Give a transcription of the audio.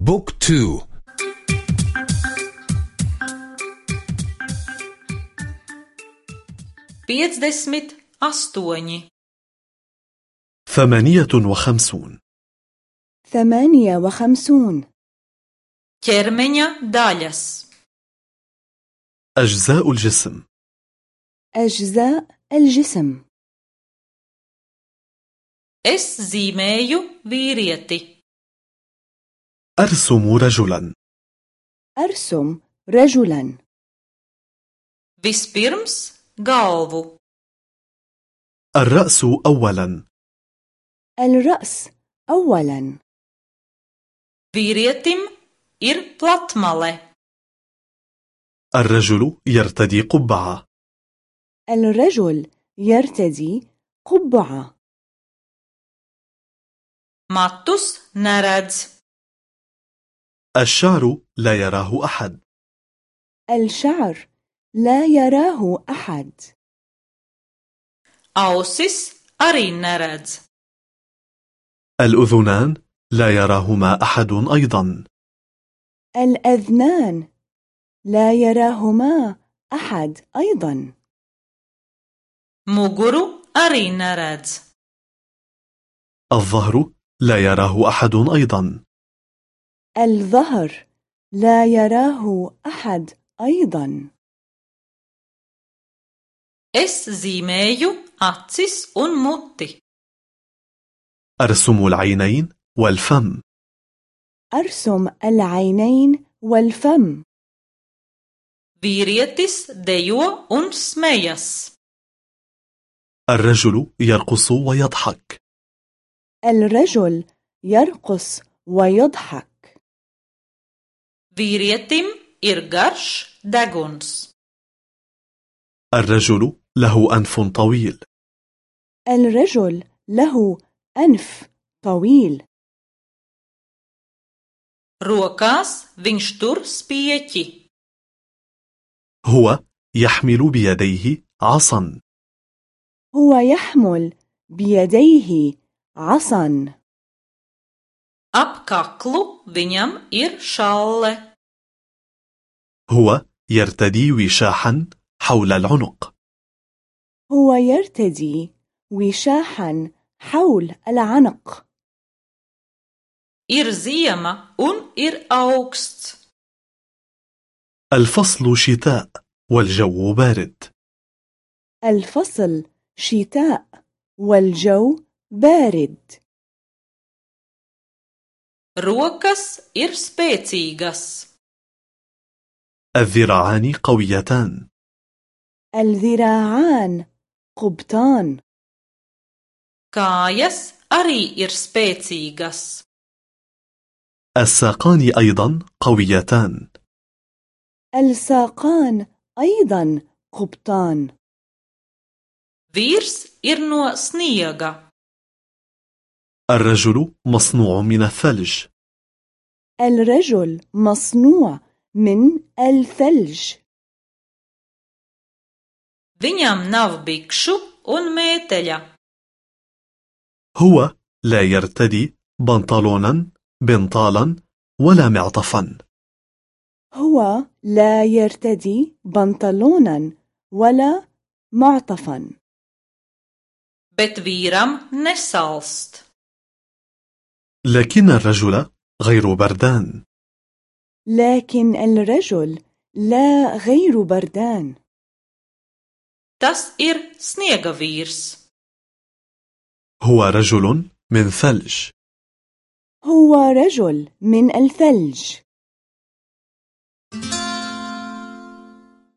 بوك تو. Piecdesmit astoņi. ثمانية وخمسون. ثمانية وخمسون. Ķermeņa daļas. أجزاء الجسم. أجزاء الجسم. Es zīmēju vīrieti. أرسم رجلا. أرسم رجلا. Vispirms galvu, الرأس أولا. الرأس أولا. Vīrietim ir platmale, الرجل يرتدي قبعة. الرجل يرتدي قبعة. Matus neredz, الشعر لا يراه أحد. الشعر لا يراه أحد. Ausis arī neredz, الأذنان لا يراهما أحد أيضا. الأذنان لا يراهما أحد أيضا. Muguru arī neredz, الظهر لا يراه أحد أيضا. الظهر لا يراه أحد أيضا. Es zīmēju acis un muti, أرسم العينين والفم. أرسم العينين والفم. Vīrietis dejo un smejas, الرجل يرقص ويضحك. الرجل يرقص ويضحك. فيريتيم إرغرش داغونس الرجل له أنف طويل. الرجل له أنف طويل. روكاس فينشتور سبيتي هو يحمل بيديه عصا. هو يحمل بيديه عصا. أبكاكلو فينيام إرشالة هو يرتدي وشاحا حول العنق. هو يرتدي وشاحا حول العنق. ir ziema un ir augsts. الفصل شتاء والجو بارد. الفصل شتاء والجو بارد. Rokas ir spēcīgas, الذراعان قويتان. الذراعان قبطان. Kājas arī ir spēcīgas. الساقان أيضا قويتان. الساقان أيضا قبطان. Vīrs ir no sniega, الرجل مصنوع من الثلج. الرجل مصنوع من الثلج. Viņam nav bikšu un mēteļa, هو لا يرتدي بنطلونا بنطالا ولا معطفا. هو لا يرتدي بنطلونا ولا معطفا. Bet vīram nesalst. لكن الرجل غير بردان. لكن الرجل لا غير بردان. Tas ir sniega vīrs. هو رجل من ثلج. هو رجل من الثلج.